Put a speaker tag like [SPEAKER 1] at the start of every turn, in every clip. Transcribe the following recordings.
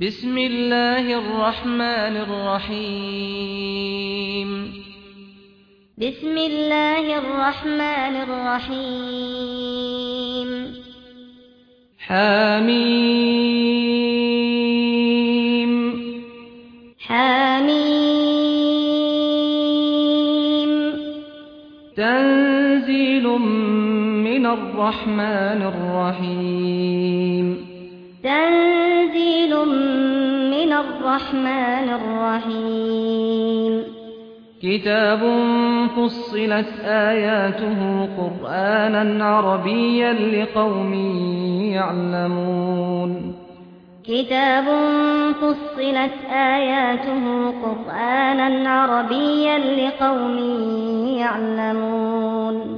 [SPEAKER 1] بسم الله الرحمن الرحيم
[SPEAKER 2] بسم الله الرحمن الرحيم
[SPEAKER 1] حميم
[SPEAKER 2] حميم
[SPEAKER 1] تنزيل من الرحمن الرحيم
[SPEAKER 2] تنزيل من الرحمن الرحيم.
[SPEAKER 1] كتاب فصلت آياته قرآنا عربيا لقوم يعلمون.
[SPEAKER 2] كتاب فصلت آياته قرآنا عربيا لقوم يعلمون.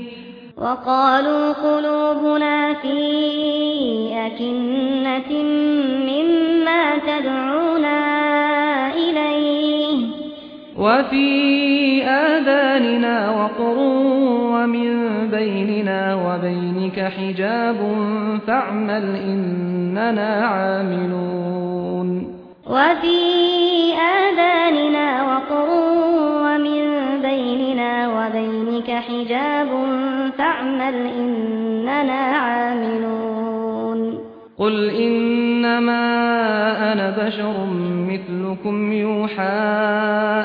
[SPEAKER 2] وقالوا قلوبنا في أكنة مما تدعونا إليه.
[SPEAKER 1] وفي آذاننا وقر ومن بيننا وبينك حجاب فاعمل إننا عاملون.
[SPEAKER 2] وفي آذاننا وقر عليك حجاب فاعمل إننا عاملون.
[SPEAKER 1] قل إنما أنا بشر مثلكم يوحى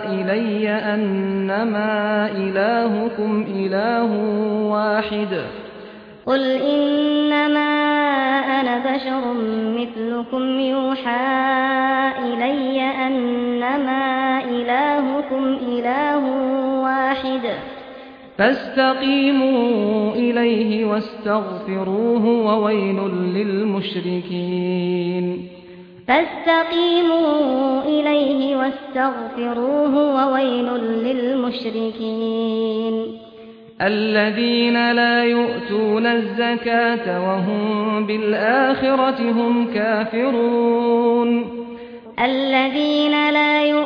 [SPEAKER 1] إلي أنما إلهكم إله واحد.
[SPEAKER 2] قل إنما أنا بشر مثلكم يوحى
[SPEAKER 1] فاستقيموا إليه واستغفروه وويل للمشركين.
[SPEAKER 2] فاستقيموا إليه واستغفروه وويل للمشركين.
[SPEAKER 1] الذين لا يؤتون الزكاة وهم بالآخرة هم كافرون.
[SPEAKER 2] الذين لا يؤتون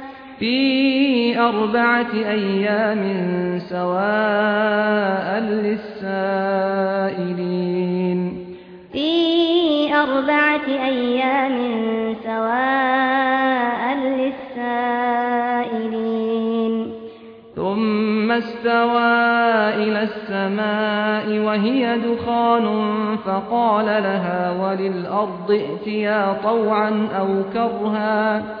[SPEAKER 1] في أربعة أيام سواء للسائلين
[SPEAKER 2] في أربعة أيام سواء للسائلين
[SPEAKER 1] ثم استوى إلى السماء وهي دخان فقال لها وللأرض ائتيا طوعا أو كرها
[SPEAKER 2] ثم استوى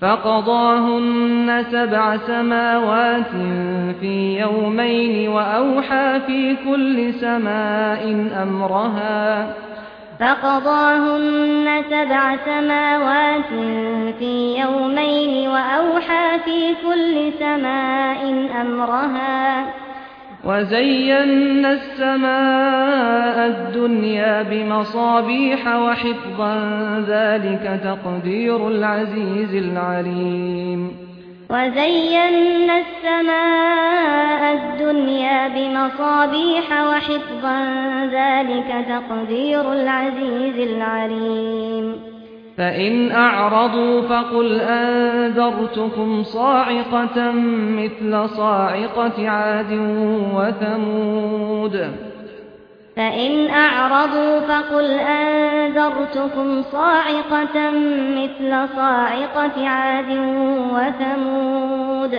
[SPEAKER 1] فقضاهن سبع سماوات في يومين وأوحى في كل سماء أمرها.
[SPEAKER 2] فقضاهن سبع سماوات في يومين وأوحى في كل سماء أمرها.
[SPEAKER 1] وزينا السماء الدنيا بمصابيح وحفظا ذلك تقدير العزيز العليم
[SPEAKER 2] وزينا السماء الدنيا بمصابيح وحفظا ذلك تقدير العزيز العليم
[SPEAKER 1] فإن أعرضوا فقل أنذرتكم صاعقة مثل صاعقة عاد وثمود
[SPEAKER 2] فإن أعرضوا فقل أنذرتكم صاعقة مثل صاعقة عاد وثمود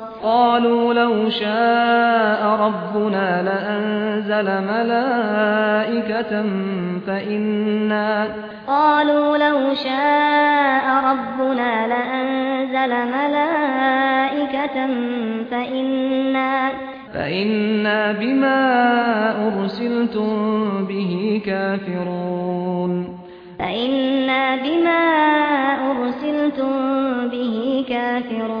[SPEAKER 1] قالوا لو شاء ربنا لأنزل ملائكة فإنا
[SPEAKER 2] قالوا لو شاء ربنا لأنزل ملائكة فإنا
[SPEAKER 1] فإنا بما أرسلتم به كافرون.
[SPEAKER 2] فإنا بما أرسلتم به كافرون.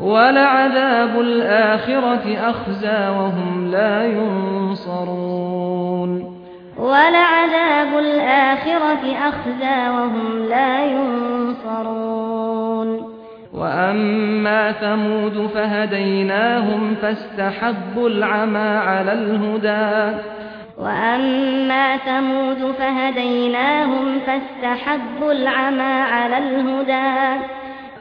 [SPEAKER 1] ولعذاب الآخرة أخزى وهم لا ينصرون.
[SPEAKER 2] ولعذاب الآخرة أخزى وهم لا ينصرون.
[SPEAKER 1] وأما ثمود فهديناهم فاستحبوا العمى على الهدى.
[SPEAKER 2] وأما ثمود فهديناهم فاستحبوا العمى على الهدى.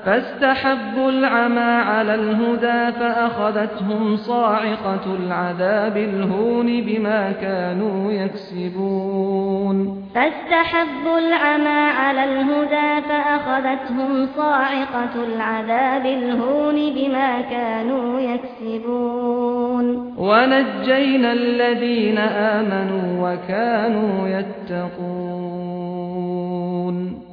[SPEAKER 1] فاستحبوا العمى على الهدى فأخذتهم صاعقة العذاب الهون بما كانوا يكسبون.
[SPEAKER 2] فاستحبوا العمى على الهدى فأخذتهم صاعقة العذاب الهون بما كانوا يكسبون.
[SPEAKER 1] ونجينا الذين آمنوا وكانوا يتقون.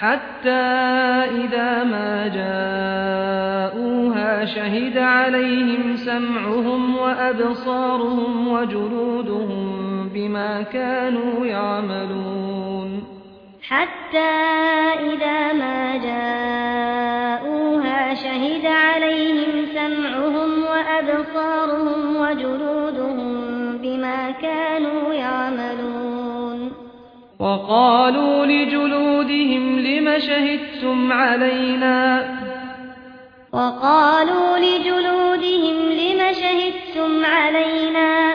[SPEAKER 1] حتى إذا ما جاءوها شهد عليهم سمعهم وأبصارهم وجلودهم بما كانوا يعملون.
[SPEAKER 2] حتى إذا ما جاءوها شهد عليهم سمعهم وأبصارهم وجلودهم بما كانوا يعملون.
[SPEAKER 1] وقالوا لجلودهم لم شهدتم علينا
[SPEAKER 2] وقالوا لجلودهم لم شهدتم علينا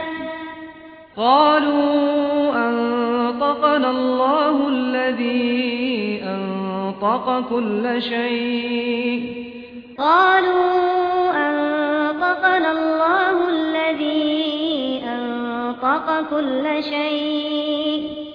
[SPEAKER 1] قالوا أنطقنا الله الذي أنطق كل شيء
[SPEAKER 2] قالوا أنطقنا الله الذي أنطق كل شيء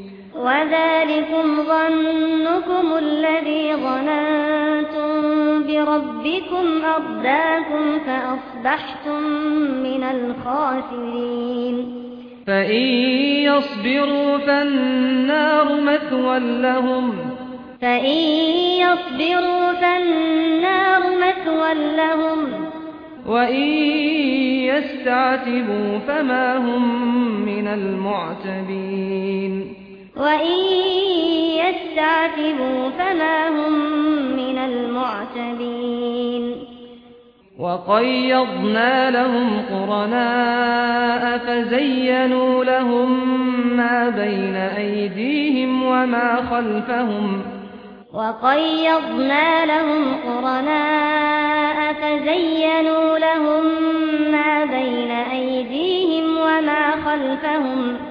[SPEAKER 2] وذلكم ظنكم الذي ظننتم بربكم أرداكم فأصبحتم من الخاسرين.
[SPEAKER 1] فإن يصبروا فالنار مثوى لهم.
[SPEAKER 2] فإن يصبروا فالنار مثوى لهم.
[SPEAKER 1] وَإِن يَسْتَعْتِبُوا فَمَا هُمْ مِنَ الْمُعْتَبِينَ.
[SPEAKER 2] وَإِن يَسْتَعْتِبُوا مِنَ الْمُعْتَبِينَ
[SPEAKER 1] وَقَيَّضْنَا لَهُمْ قُرَنَاءَ فَزَيَّنُوا لَهُم مَّا بَيْنَ أَيْدِيهِمْ وَمَا خَلْفَهُمْ
[SPEAKER 2] وَقَيَّضْنَا لَهُمْ قُرَنَاءَ فَزَيَّنُوا لَهُم مَّا بَيْنَ أَيْدِيهِمْ وَمَا خَلْفَهُمْ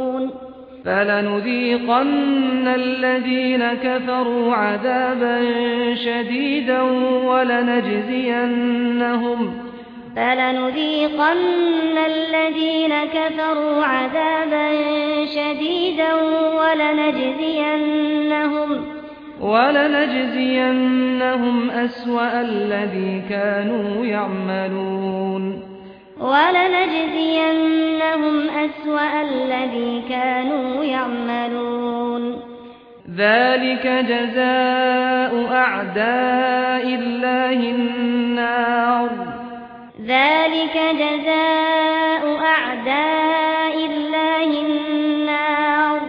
[SPEAKER 1] فلنذيقن الذين كفروا عذابا شديدا ولنجزينهم
[SPEAKER 2] فلنذيقن الذين كفروا عذابا شديدا ولنجزينهم
[SPEAKER 1] ولنجزينهم أسوأ الذي كانوا يعملون
[SPEAKER 2] وَلَنَجْزِيَنَّهُمْ أَسْوَأَ الَّذِي كَانُوا يَعْمَلُونَ.
[SPEAKER 1] ذَلِكَ جَزَاءُ أَعْدَاءِ اللَّهِ النَّارُ.
[SPEAKER 2] ذَلِكَ جَزَاءُ أَعْدَاءِ اللَّهِ النَّارُ.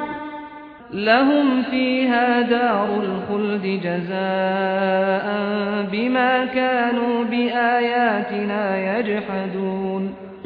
[SPEAKER 1] لَهُمْ فِيهَا دَارُ الْخُلْدِ جَزَاءً بِمَا كَانُوا بِآيَاتِنَا يَجْحَدُونَ.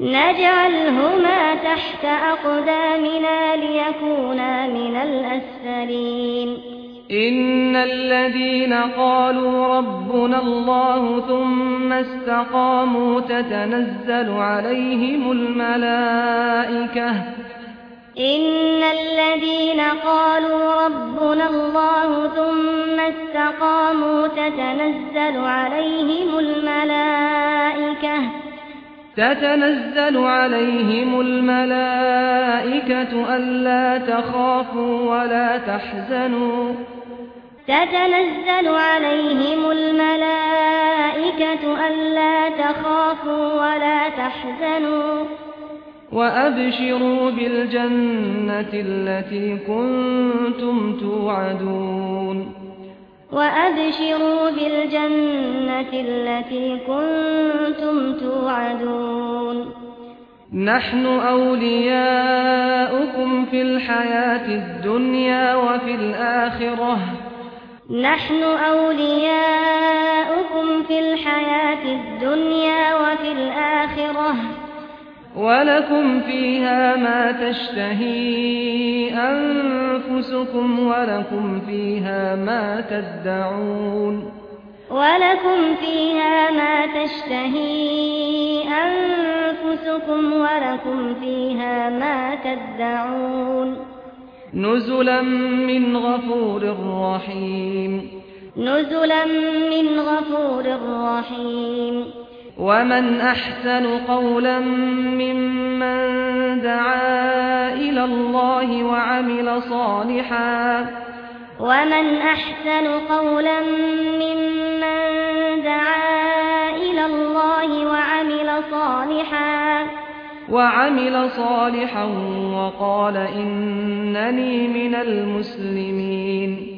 [SPEAKER 2] نجعلهما تحت أقدامنا ليكونا من الأسفلين.
[SPEAKER 1] إن الذين قالوا ربنا الله ثم استقاموا تتنزل عليهم الملائكة.
[SPEAKER 2] إن الذين قالوا ربنا الله ثم استقاموا تتنزل عليهم الملائكة.
[SPEAKER 1] تتنزل عليهم الملائكة ألا تخافوا ولا تحزنوا.
[SPEAKER 2] تتنزل عليهم الملائكة ألا تخافوا ولا تحزنوا.
[SPEAKER 1] وأبشروا بالجنة التي كنتم توعدون.
[SPEAKER 2] وَأَبْشِرُوا بِالْجَنَّةِ الَّتِي كُنتُمْ تُوعَدُونَ
[SPEAKER 1] نَحْنُ أَوْلِيَاؤُكُمْ فِي الْحَيَاةِ الدُّنْيَا وَفِي الْآخِرَةِ.
[SPEAKER 2] نَحْنُ أَوْلِيَاؤُكُمْ فِي الْحَيَاةِ الدُّنْيَا وَفِي الْآخِرَةِ.
[SPEAKER 1] ولكم فيها ما تشتهي أنفسكم ولكم فيها ما تدعون
[SPEAKER 2] ولكم فيها ما تشتهي أنفسكم ولكم فيها ما تدعون
[SPEAKER 1] نزلا من غفور رحيم
[SPEAKER 2] نزلا من غفور رحيم
[SPEAKER 1] ومن احسن قولا ممن دعا إلى الله وعمل صالحا
[SPEAKER 2] ومن احسن قولا ممن دعا إلى الله وعمل صالحا
[SPEAKER 1] وعمل صالحا وقال انني من المسلمين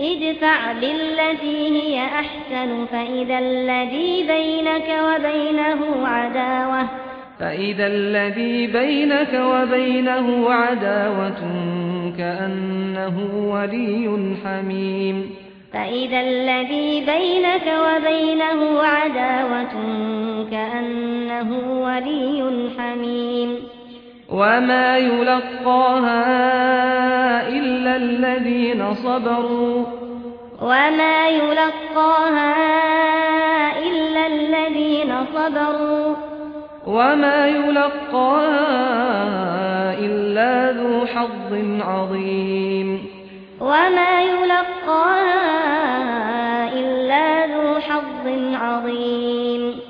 [SPEAKER 2] ادفع بالتي هي أحسن فإذا الذي بينك وبينه عداوة.
[SPEAKER 1] فإذا الذي بينك وبينه عداوة كأنه ولي حميم.
[SPEAKER 2] فإذا الذي بينك وبينه عداوة كأنه ولي حميم.
[SPEAKER 1] وما يلقاها إلا الذين صبروا.
[SPEAKER 2] وما يلقاها إلا الذين صبروا.
[SPEAKER 1] وما يلقاها إلا ذو حظ عظيم.
[SPEAKER 2] وما يلقاها إلا ذو حظ عظيم.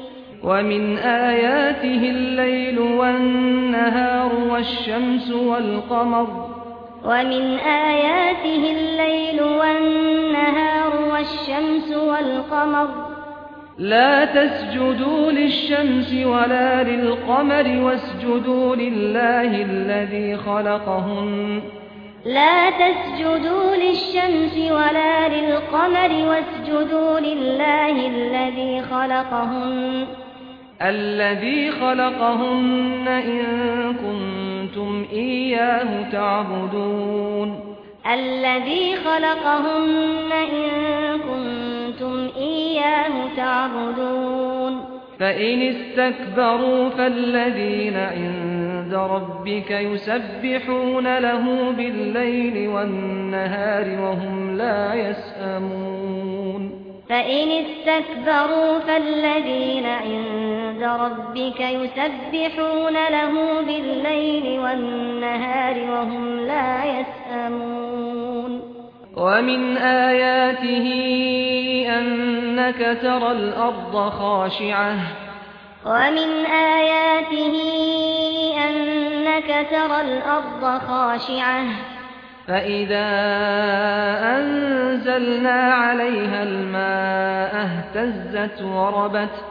[SPEAKER 1] ومن آياته الليل والنهار والشمس والقمر.
[SPEAKER 2] ومن آياته الليل والنهار والشمس والقمر.
[SPEAKER 1] لا تسجدوا للشمس ولا للقمر واسجدوا لله الذي خلقهم
[SPEAKER 2] لا تسجدوا للشمس ولا للقمر واسجدوا لله الذي خلقهم
[SPEAKER 1] الذي خلقهن إن كنتم إياه تعبدون.
[SPEAKER 2] الذي خلقهن إن كنتم إياه تعبدون.
[SPEAKER 1] فإن استكبروا فالذين عند ربك يسبحون له بالليل والنهار وهم لا يسأمون.
[SPEAKER 2] فإن استكبروا فالذين عند حمد ربك يسبحون له بالليل والنهار وهم لا يسأمون.
[SPEAKER 1] ومن آياته أنك ترى الأرض خاشعة.
[SPEAKER 2] ومن آياته أنك ترى الأرض خاشعة.
[SPEAKER 1] فَإِذَا أَنزَلْنَا عَلَيْهَا الْمَاءَ اهْتَزَّتْ وَرَبَتْ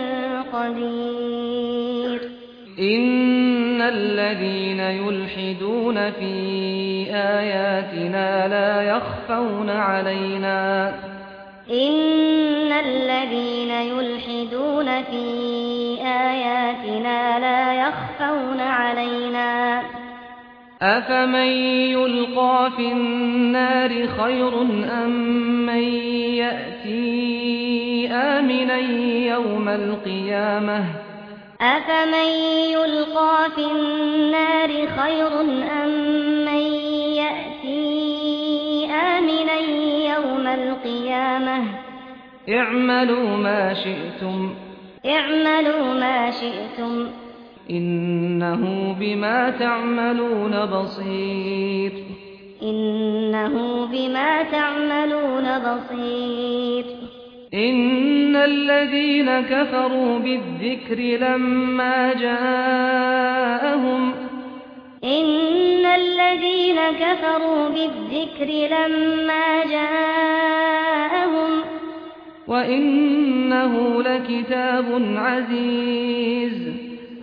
[SPEAKER 1] قدير ان الذين يلحدون في اياتنا لا يخفون علينا.
[SPEAKER 2] ان الذين يلحدون في اياتنا لا يخفون علينا.
[SPEAKER 1] أفمن يلقى في النار خير أم من يأتي آمنا يوم القيامة؟
[SPEAKER 2] أفمن يلقى في النار خير أم من يأتي آمنا يوم القيامة؟
[SPEAKER 1] اعملوا ما شئتم.
[SPEAKER 2] اعملوا ما شئتم.
[SPEAKER 1] إنه بما تعملون بصير.
[SPEAKER 2] إنه بما تعملون بصير.
[SPEAKER 1] ان الذين كفروا بالذكر لما جاءهم
[SPEAKER 2] ان الذين كفروا بالذكر لما جاءهم
[SPEAKER 1] وانه لكتاب عزيز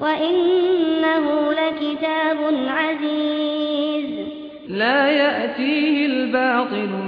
[SPEAKER 2] وانه لكتاب عزيز
[SPEAKER 1] لا ياتيه الباطل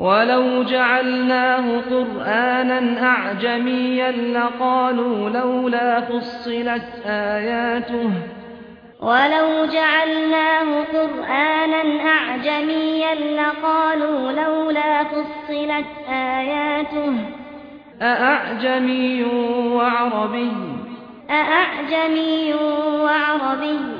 [SPEAKER 1] ولو جعلناه قرآنا أعجميا لقالوا لولا فصلت آياته.
[SPEAKER 2] ولو جعلناه قرآنا أعجميا لقالوا لولا فصلت آياته.
[SPEAKER 1] أأعجمي وعربي.
[SPEAKER 2] أأعجمي وعربي.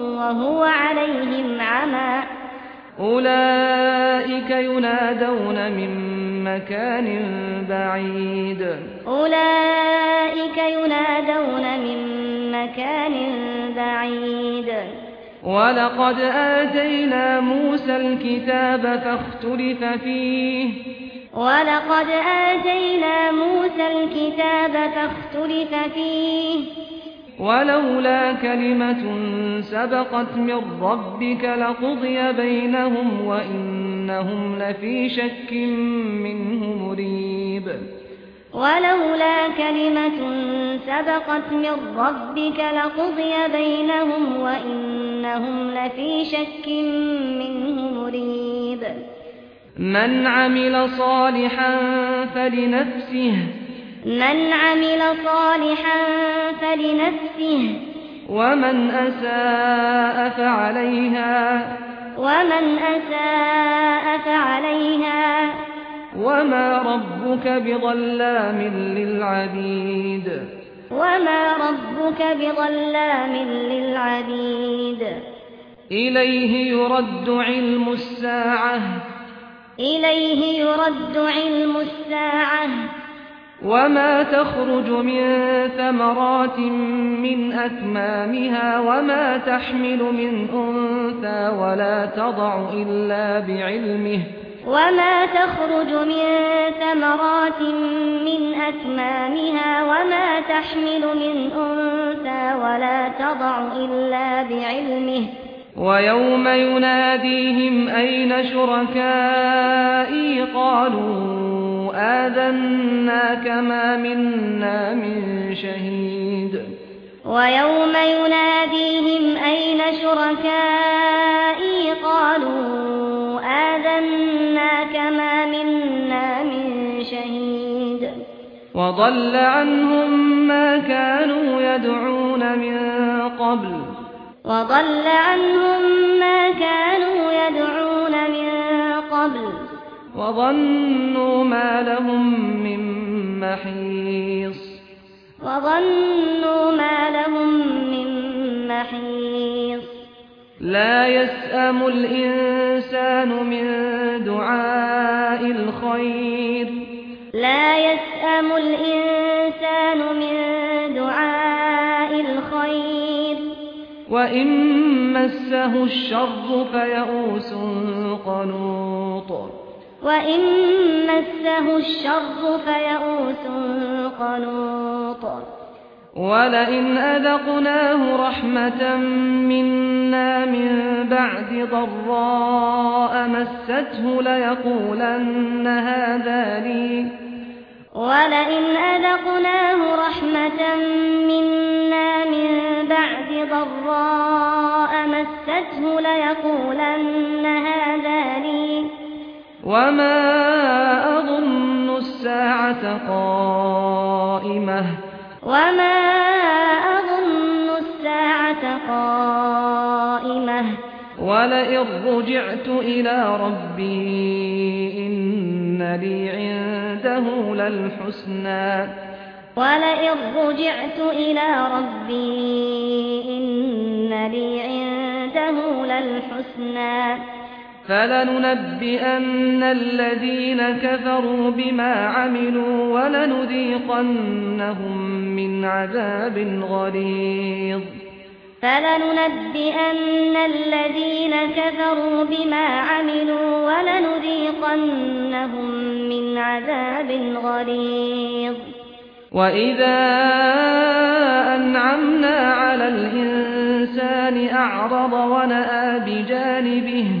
[SPEAKER 2] وهو عليهم عمى.
[SPEAKER 1] أولئك ينادون من مكان بعيد.
[SPEAKER 2] أولئك ينادون من مكان بعيد.
[SPEAKER 1] ولقد آتينا موسى الكتاب فاختلف فيه.
[SPEAKER 2] ولقد آتينا موسى الكتاب فاختلف فيه.
[SPEAKER 1] ولولا كلمة سبقت من ربك لقضي بينهم وإنهم لفي شك منه مريب.
[SPEAKER 2] ولولا كلمة سبقت من ربك لقضي بينهم وإنهم لفي شك منه مريب.
[SPEAKER 1] من عمل صالحا فلنفسه
[SPEAKER 2] من عمل صالحا فلنفسه.
[SPEAKER 1] ومن أساء فعليها.
[SPEAKER 2] ومن أساء فعليها.
[SPEAKER 1] وما ربك بظلام للعبيد.
[SPEAKER 2] وما ربك بظلام للعبيد.
[SPEAKER 1] إليه يرد علم الساعة.
[SPEAKER 2] إليه يرد علم الساعة.
[SPEAKER 1] وما تخرج من ثمرات من أكمامها وما تحمل من أنثى ولا تضع إلا بعلمه
[SPEAKER 2] وما تخرج من ثمرات من أكمامها وما تحمل من أنثى ولا تضع إلا بعلمه
[SPEAKER 1] ويوم يناديهم أين شركائي قالون آذناك ما منا من شهيد
[SPEAKER 2] ويوم يناديهم أين شركائي قالوا آذناك ما منا من شهيد
[SPEAKER 1] وضل عنهم ما كانوا يدعون من قبل
[SPEAKER 2] وضل عنهم ما كانوا يدعون من قبل
[SPEAKER 1] وظنوا ما لهم من محيص
[SPEAKER 2] وظنوا ما لهم من محيص
[SPEAKER 1] لا يسأم الإنسان من دعاء الخير
[SPEAKER 2] لا يسأم الإنسان من دعاء الخير
[SPEAKER 1] وإن مسه الشر فيئوس قنوط
[SPEAKER 2] وَإِن مَّسَّهُ الشَّرُّ فَيَئُوسٌ قَنُوطٌ.
[SPEAKER 1] وَلَئِنْ أَذَقْنَاهُ رَحْمَةً مِنَّا مِن بَعْدِ ضَرَّاءٍ مَسَّتْهُ لَيَقُولَنَّ هَذَا لِي.
[SPEAKER 2] وَلَئِنْ أَذَقْنَاهُ رَحْمَةً مِنَّا مِن بَعْدِ ضَرَّاءٍ مَسَّتْهُ لَيَقُولَنَّ هَذَا لِي.
[SPEAKER 1] وما أظن الساعة قائمة
[SPEAKER 2] وما أظن الساعة قائمة
[SPEAKER 1] ولئن رجعت إلى ربي إن لي عنده للحسنى
[SPEAKER 2] ولئن رجعت إلى ربي إن لي عنده للحسنى
[SPEAKER 1] فلننبئن الذين كفروا بما عملوا ولنذيقنهم من عذاب غليظ
[SPEAKER 2] فلننبئن الذين كفروا بما عملوا ولنذيقنهم من عذاب غليظ
[SPEAKER 1] وَإِذَا أَنْعَمْنَا عَلَى الْإِنْسَانِ أَعْرَضَ وَنَأَى بِجَانِبِهِ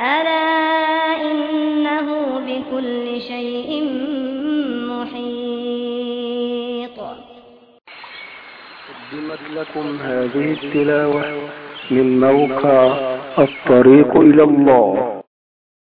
[SPEAKER 2] ألا إنه بكل شيء محيط
[SPEAKER 3] قدمت لكم هذه التلاوة من موقع الطريق إلى الله